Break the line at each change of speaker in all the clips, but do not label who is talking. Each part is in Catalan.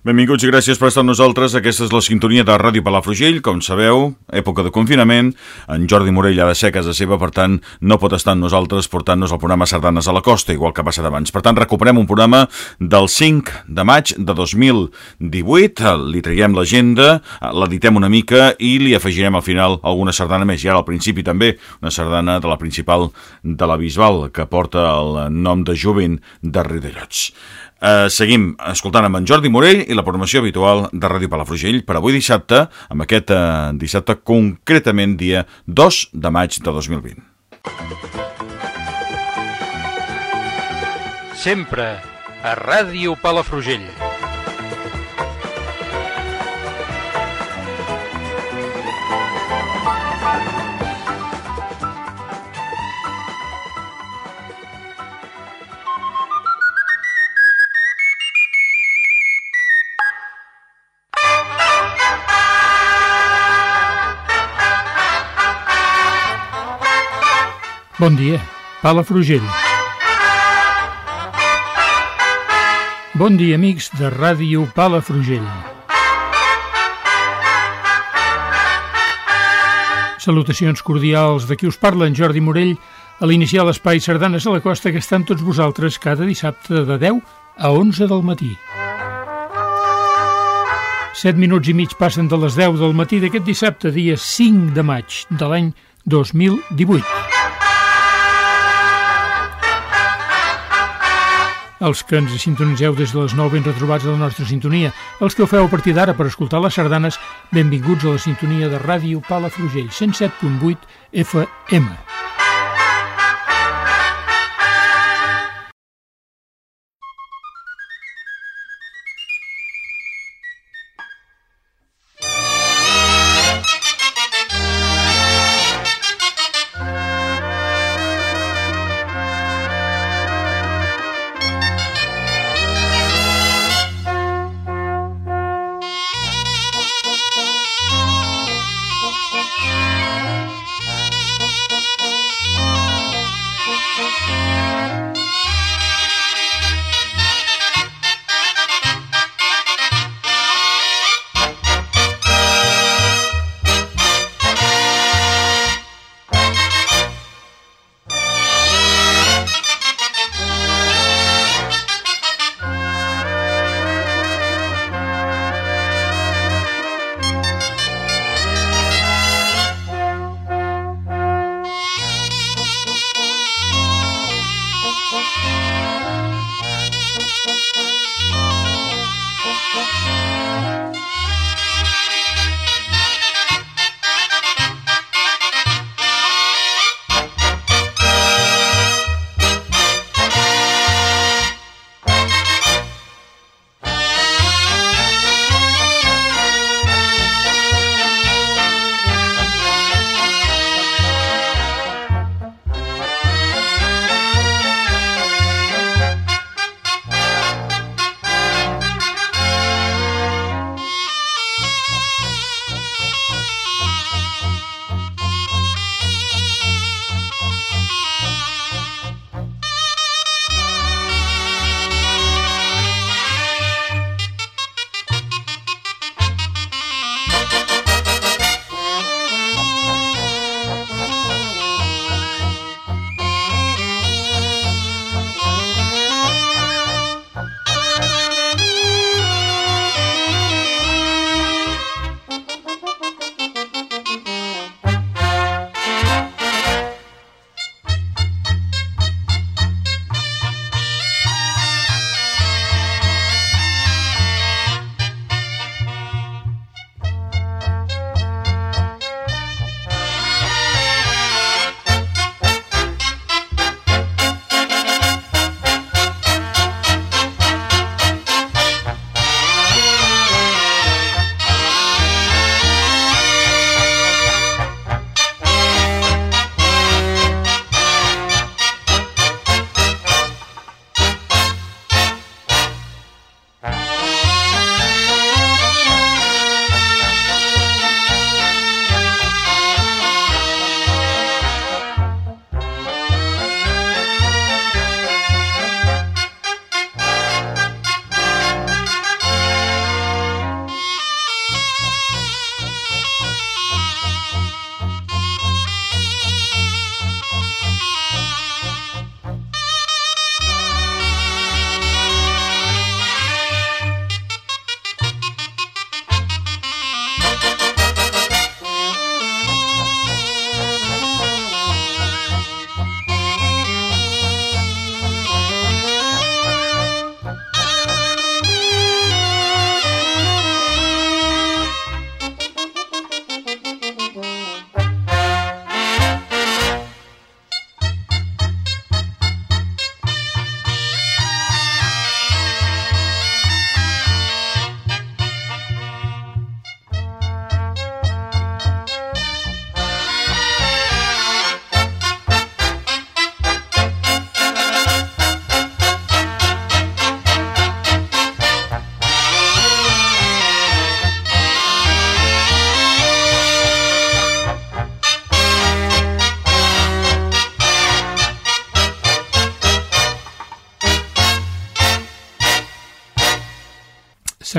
Benvinguts i gràcies per estar amb nosaltres. Aquesta és la sintonia de Ràdio Palafrugell. Com sabeu, època de confinament. En Jordi Morell ha de ser a casa seva, per tant, no pot estar amb nosaltres portant-nos el programa Sardanes a la Costa, igual que ha passat abans. Per tant, recuperem un programa del 5 de maig de 2018. Li traiem l'agenda, l'editem una mica i li afegirem al final alguna sardana més. I ara al principi també una sardana de la principal de la Bisbal, que porta el nom de Jovent de Ridellots. Eh, seguim escoltant amb en Jordi Morell i la programació habitual de Ràdio Palafrugell per avui dissabte, amb aquest eh, dissabte concretament dia 2 de maig de 2020.
Sempre a Ràdio Palafrugell.
Bon dia, Palafrugell. Bon dia, amics de Ràdio Palafrugell. Salutacions cordials de qui us parla, en Jordi Morell, a l'iniciar l'espai Sardanes a la Costa que estan tots vosaltres cada dissabte de 10 a 11 del matí. 7 minuts i mig passen de les 10 del matí d'aquest dissabte, dia 5 de maig de l'any 2018. Els que ens sintonitzeu des de les 9 ben retrobats de la nostra sintonia, els que ho feu a partir d'ara per escoltar les sardanes, benvinguts a la sintonia de ràdio Palafrugell 107.8 FM.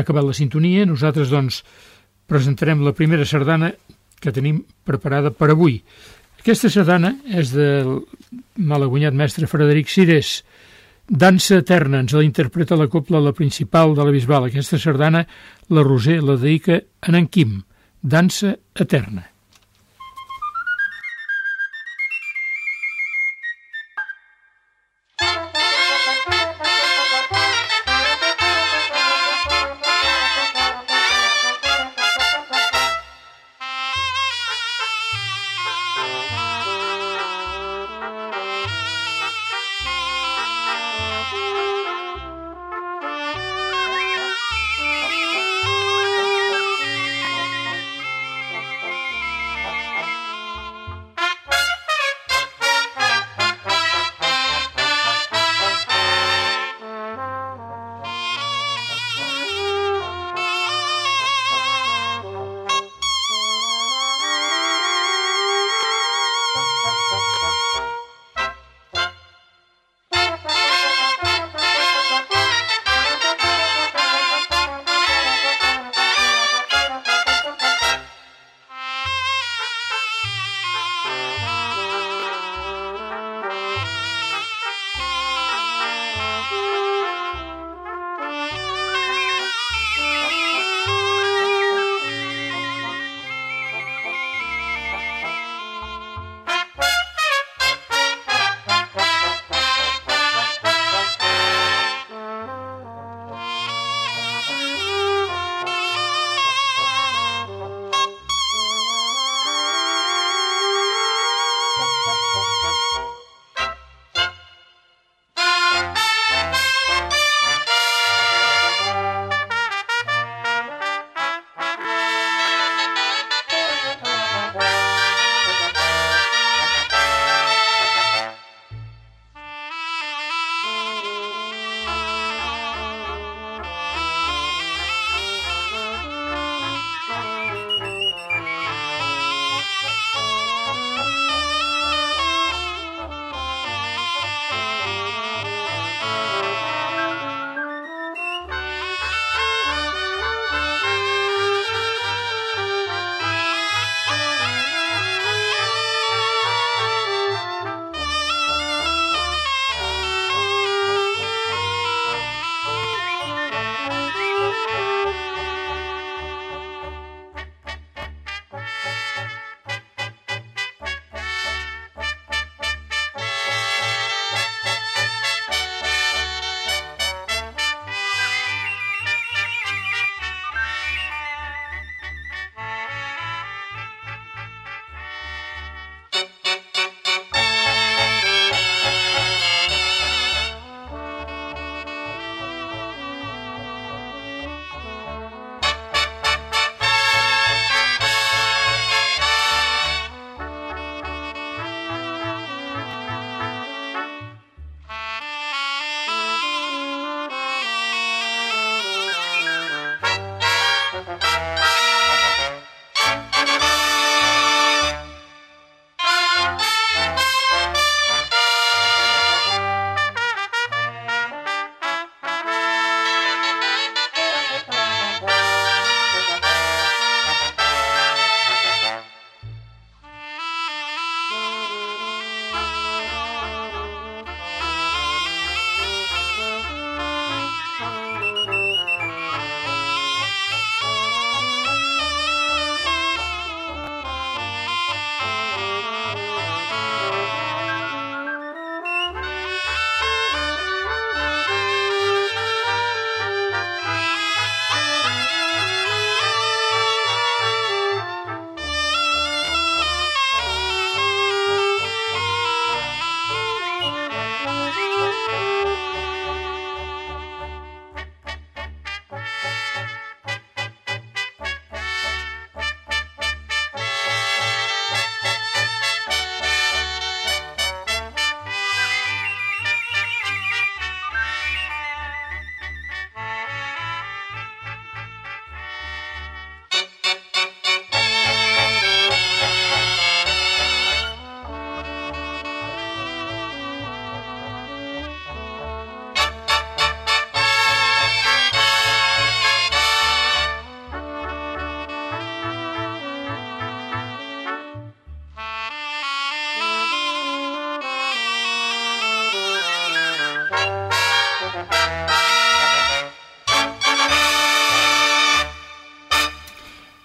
S'ha acabat la sintonia. Nosaltres, doncs, presentarem la primera sardana que tenim preparada per avui. Aquesta sardana és del malaguanyat mestre Frederic Cires, Dansa eterna, ens la interpreta la copla la principal de la Bisbal. Aquesta sardana, la Roser la dedica a en Quim. Dansa eterna.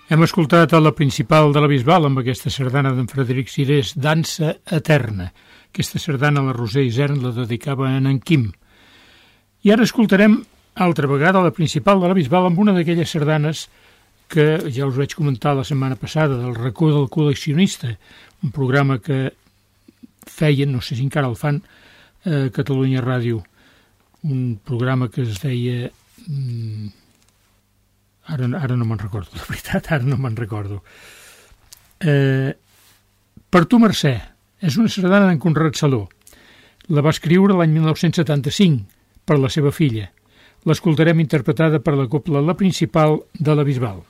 Hem escoltat a la principal de la Bisbal amb aquesta sardana d'en Frederic Cirés, Dansa Eterna. Aquesta sardana la Roser Isern la dedicava a en Quim. I ara escoltarem altra vegada la principal de la Bisbal amb una d'aquelles sardanes que ja us vaig comentar la setmana passada, del racó del col·leccionista, un programa que feien, no sé si encara el fan, a Catalunya Ràdio, un programa que es deia... Mm, ara, ara no me'n recordo, la veritat, ara no me'n recordo. Eh, per tu, Mercè, és una sardana d'en Conrad Saló. La va escriure l'any 1975 per la seva filla. L'escoltarem interpretada per la copla La Principal de la Bisbal.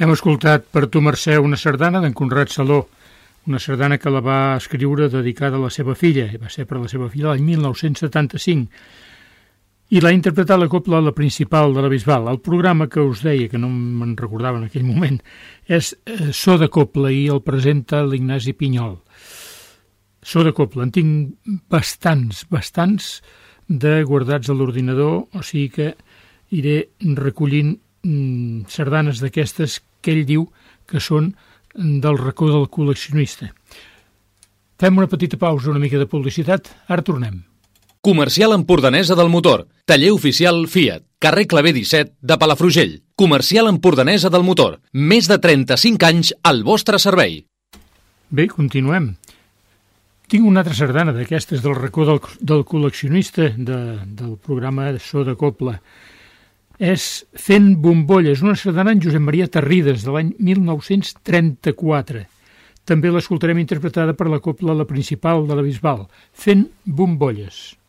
Hem escoltat per tu, Mercè, una sardana d'en Conrad Saló, una sardana que la va escriure dedicada a la seva filla, va ser per a la seva filla l'any 1975, i l'ha interpretat la copla la principal de la Bisbal. El programa que us deia, que no me'n recordava en aquell moment, és eh, So de Copla i el presenta l'Ignasi Pinyol. So de Copla, en tinc bastants, bastants de guardats a l'ordinador, o sigui que iré recollint mm, sardanes d'aquestes que ell diu que són del racó del col·leccionista. Fem una petita pausa, una mica de publicitat, ara tornem.
Comercial Empordanesa del Motor. Taller oficial Fiat. Carrer Clavé 17 de Palafrugell. Comercial Empordanesa del Motor. Més de 35 anys al vostre servei.
Bé, continuem. Tinc una altra sardana d'aquestes del racó del, del col·leccionista de, del programa So de Copla és Fent bombolles, una sardana en Josep Maria Terrides, de l'any 1934. També l'escoltarem interpretada per la copla La Principal de la Bisbal, Fent bombolles.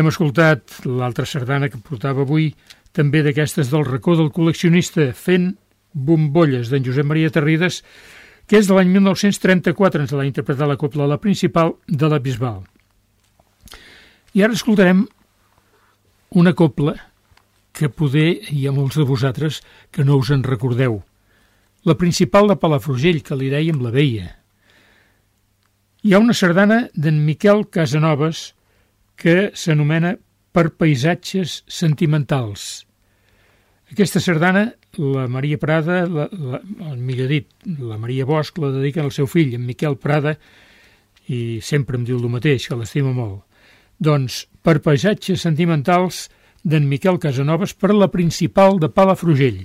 Hem escoltat l'altra sardana que portava avui, també d'aquestes del racó del col·leccionista, fent bombolles d'en Josep Maria Terrides, que és de l'any 1934, ens l'ha interpretat la copla la principal de la Bisbal. I ara escoltarem una copla que poder hi ha molts de vosaltres que no us en recordeu. La principal de Palafrugell, que li dèiem la veia. Hi ha una sardana d'en Miquel Casanovas que s'anomena Per paisatges sentimentals. Aquesta sardana, la Maria Prada, la, la, el millor dit, la Maria Bosch la dedica al seu fill, en Miquel Prada, i sempre em diu el mateix, que l'estima molt. Doncs, per paisatges sentimentals d'en Miquel Casanovas per la principal de Palafrugell.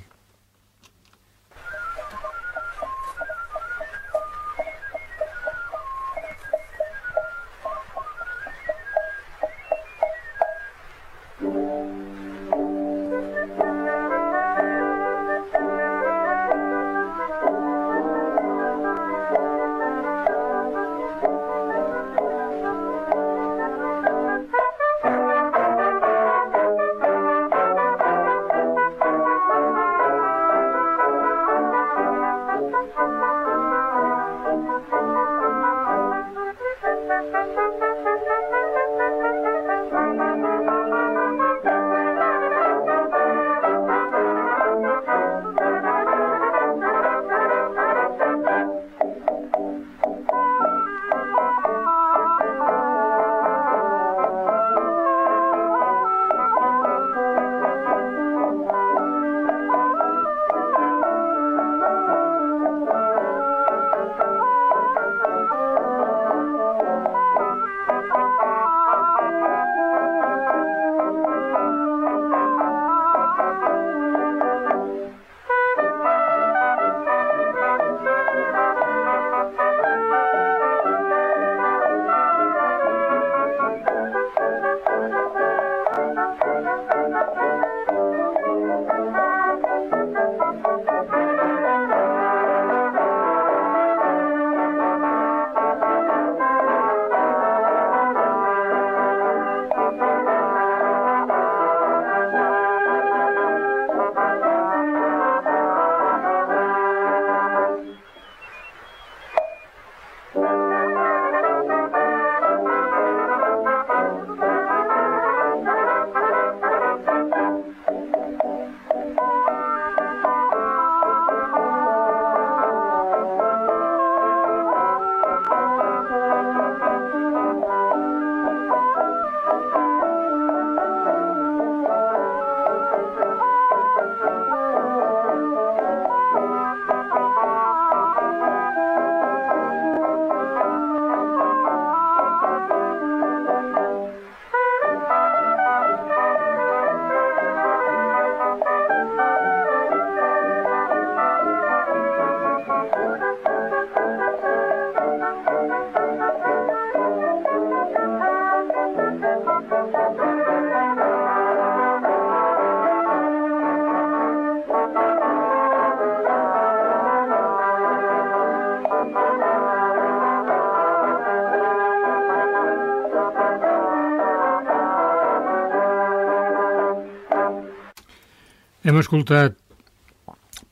Hem escoltat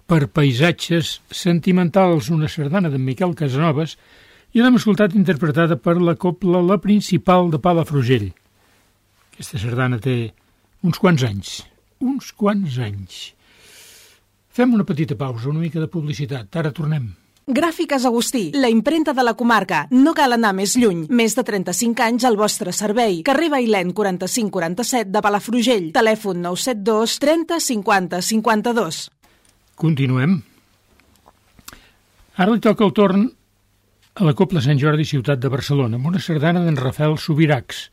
per paisatges sentimentals una sardana de Miquel Casanovas i l'hem escoltat interpretada per la copla La Principal de Palafrugell. Aquesta sardana té uns quants anys, uns quants anys. Fem una petita pausa, una mica de publicitat. Ara tornem.
Gràfiques Agustí, la imprenta de la comarca. No cal anar més lluny. Més de 35 anys al vostre servei. Carrer Bailèn 4547 de Palafrugell. Telèfon 972 30 50 52.
Continuem. Ara li toca el torn a la Copla Sant Jordi Ciutat de Barcelona amb una sardana d'en Rafael Subiracs.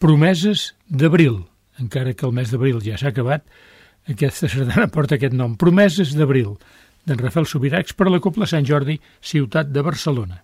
Promeses d'abril. Encara que el mes d'abril ja s'ha acabat, aquesta sardana porta aquest nom. Promeses d'abril d'en Rafael Subiracs per la Copla Sant Jordi, ciutat de Barcelona.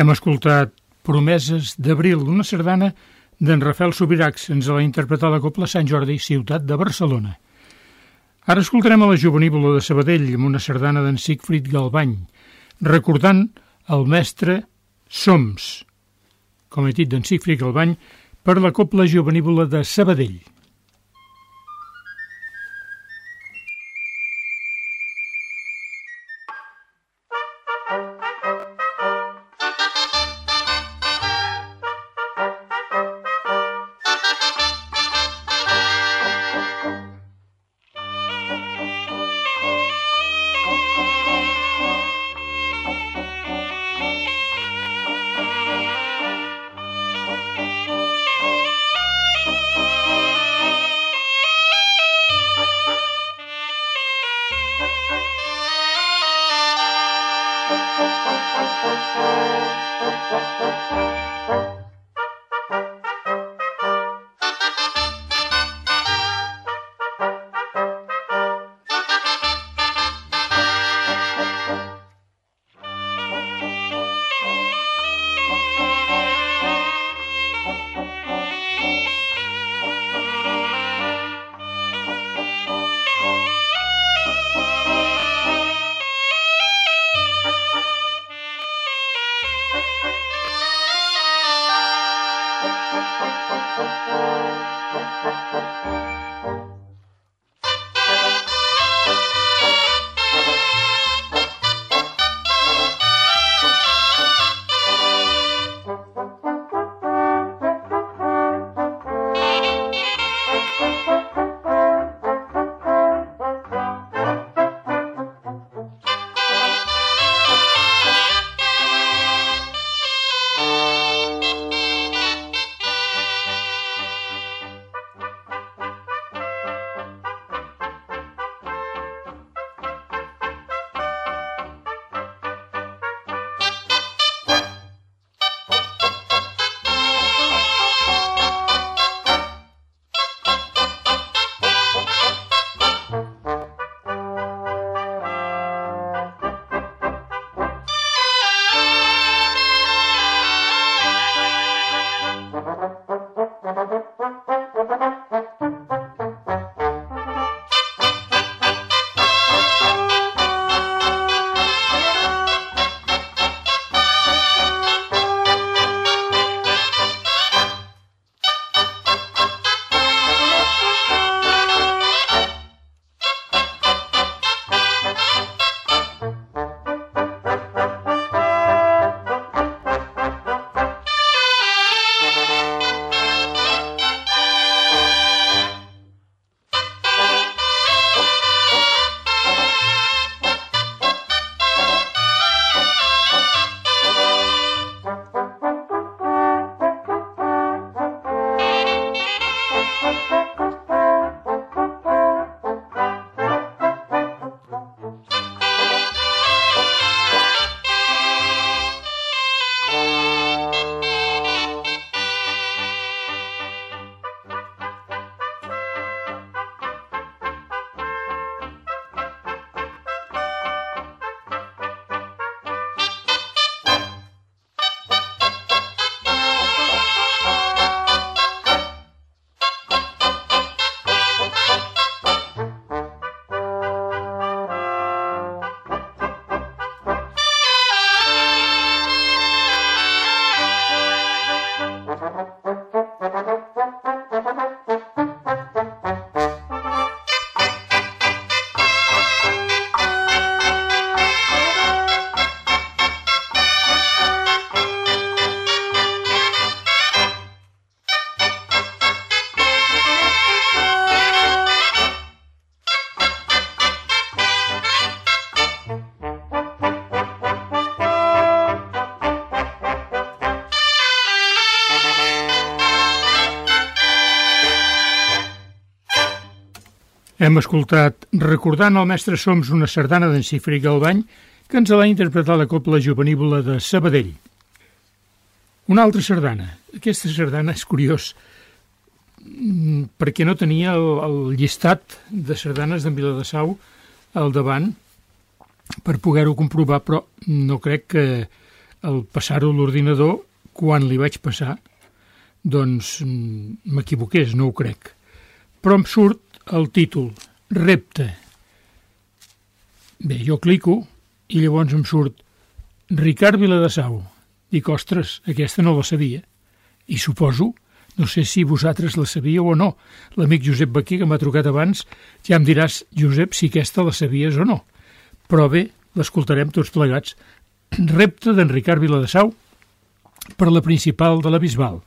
Hem escoltat Promeses d'Abril, una sardana d'en Rafael Subiracs. Ens la interpretat la Copla Sant Jordi, ciutat de Barcelona. Ara escoltarem a la jovenívola de Sabadell amb una sardana d'en Siegfried Galbany, recordant el mestre Soms, com he dit d'en Siegfried Galbany, per la Copla Jovenívola de Sabadell. Hem escoltat Recordant el mestre Soms una sardana d'en Cifre Galbany que ens l'ha interpretat la Copla Juvenívola de Sabadell. Una altra sardana. Aquesta sardana és curiós mm, perquè no tenia el, el llistat de sardanes d'en Viladasau al davant per poder-ho comprovar, però no crec que al passar-ho a l'ordinador, quan li vaig passar, doncs mm, m'equivoqués, no ho crec. Però em surt el títol, repte. Bé, jo clico i llavors em surt Ricard Viladasau. Dic, ostres, aquesta no la sabia. I suposo, no sé si vosaltres la sabíeu o no, l'amic Josep Baquer que m'ha trucat abans, ja em diràs, Josep, si aquesta la sabies o no. Però bé, l'escoltarem tots plegats. Repte d'en Ricard Viladasau per la principal de la Bisbal.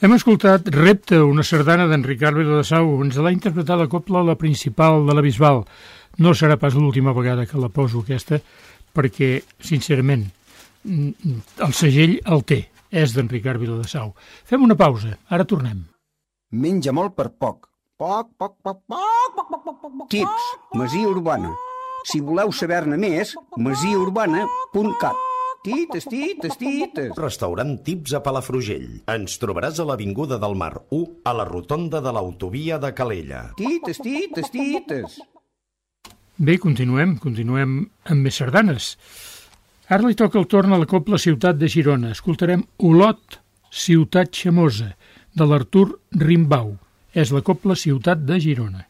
Hem escoltat Repte, una sardana d'en Ricard Viladasau. Ens l'ha interpretat la copla la principal de la Bisbal. No serà pas l'última vegada que la poso aquesta, perquè, sincerament, el segell el té. És d'en Ricard Viladasau. Fem una pausa. Ara tornem.
Menja molt per poc. Poc, poc, poc, poc, poc, poc, poc, poc. Tips, Masia Urbana. Si voleu saber-ne més, masiaurbana.cat. Tites, tites, tites.
Restaurant Tips a Palafrugell. Ens trobaràs a l'Avinguda del Mar 1, a la rotonda de l'autovia de Calella.
Tites, tites, tites.
Bé, continuem, continuem amb més sardanes. Ara li toca el torn a la Copla Ciutat de Girona. Escoltarem Olot, Ciutat Xamosa, de l'Artur Rimbau. És la Copla Ciutat de Girona.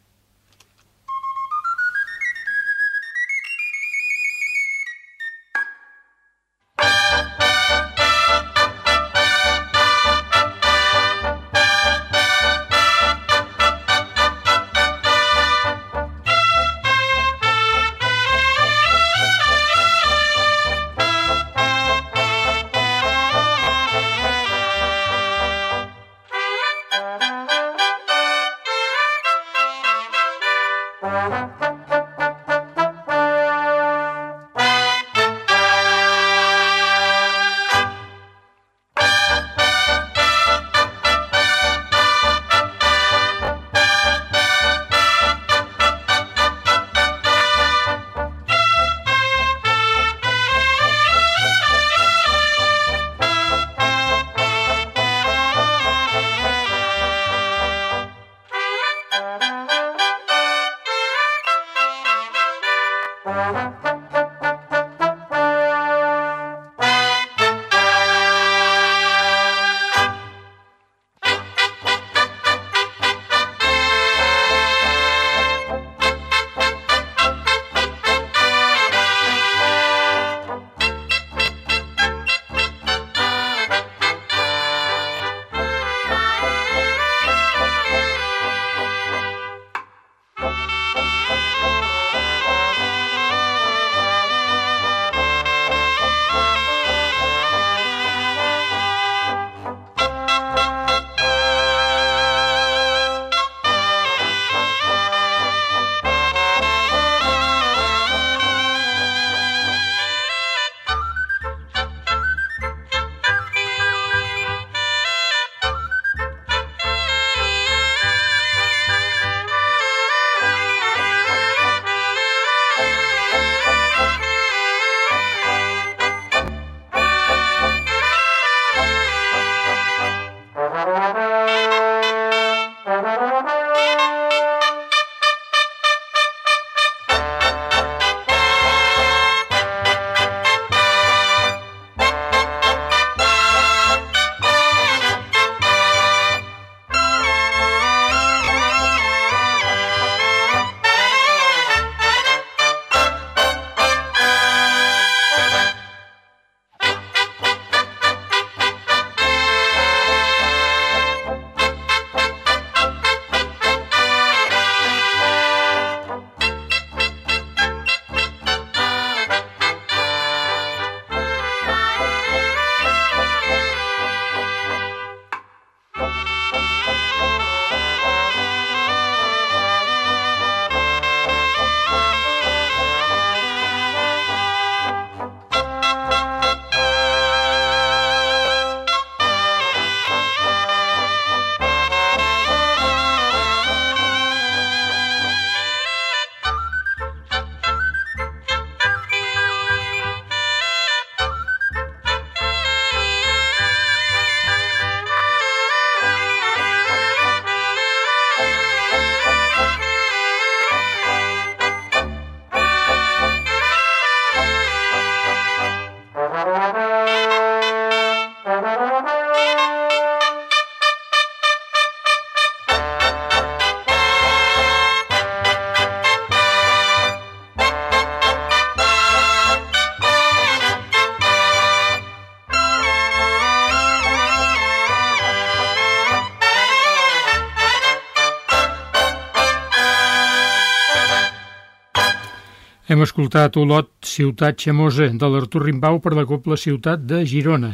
Hem escoltat Olot, Ciutat Xamosa, de l'Artur Rimbau per la Copla Ciutat de Girona.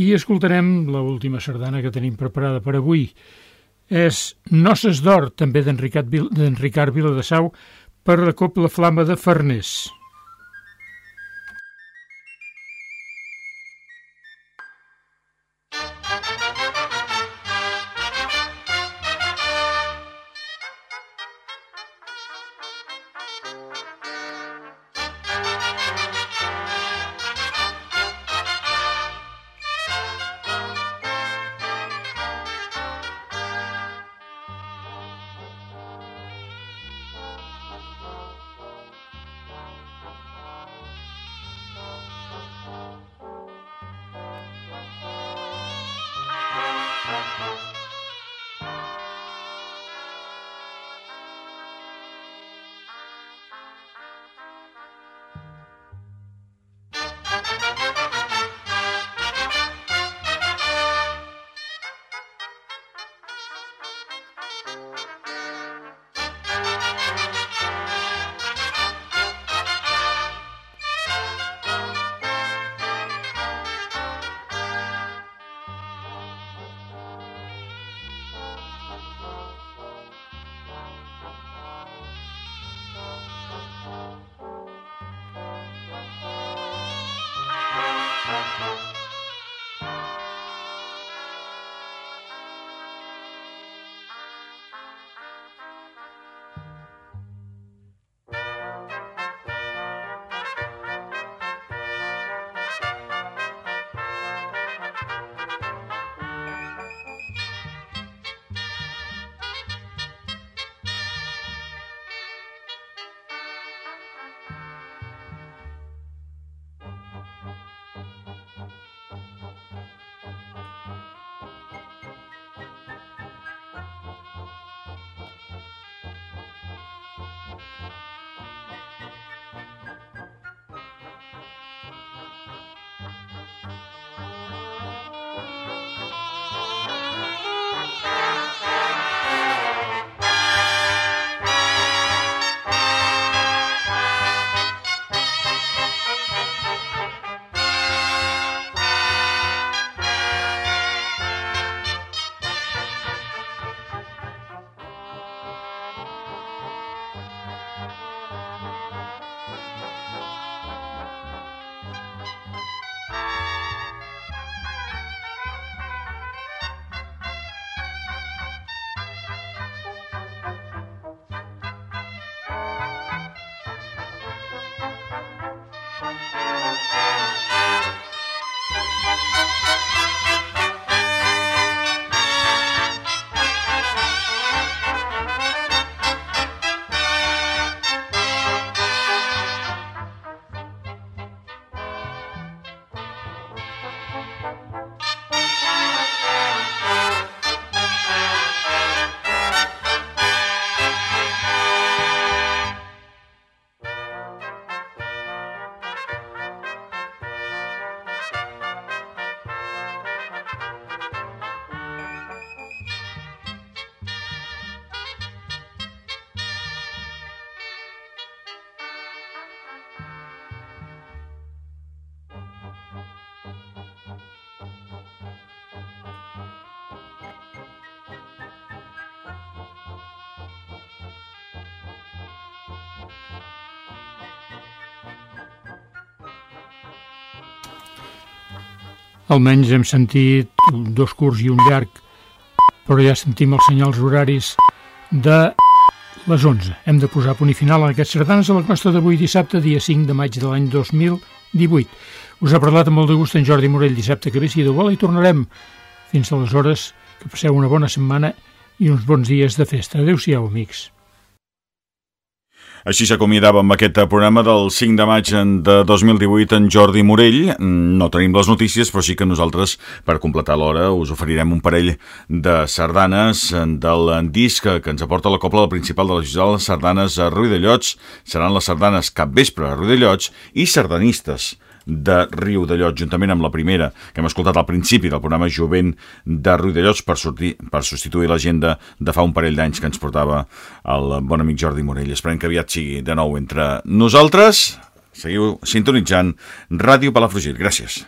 i escoltarem l última sardana que tenim preparada per avui. És Noces d'Or, també d'en Ricard Viladasau, per la Copla Flama de Farners. Almenys hem sentit dos curts i un llarg, però ja sentim els senyals horaris de les 11. Hem de posar punt i final en aquests sardanes a la costa d'avui dissabte, dia 5 de maig de l'any 2018. Us ha parlat amb molt de gust en Jordi Morell dissabte que ve, si de vol, i tornarem. Fins aleshores, que passeu una bona setmana i uns bons dies de festa. Adéu-siau, amics.
Així s'acomiadava amb aquest programa del 5 de maig de 2018 en Jordi Morell. No tenim les notícies, però sí que nosaltres, per completar l'hora, us oferirem un parell de sardanes del disc que ens aporta la Copla del Principal de la Gisela, sardanes a Llots. Seran les sardanes Capvespre a Llots i sardanistes de Riu de Llots, juntament amb la primera que hem escoltat al principi del programa Jovent de Riu de Llots per, sortir, per substituir l'agenda de fa un parell d'anys que ens portava el bon amic Jordi Morell. Esperem que aviat sigui de nou entre nosaltres. Seguiu sintonitzant Ràdio Palafrugell. Gràcies.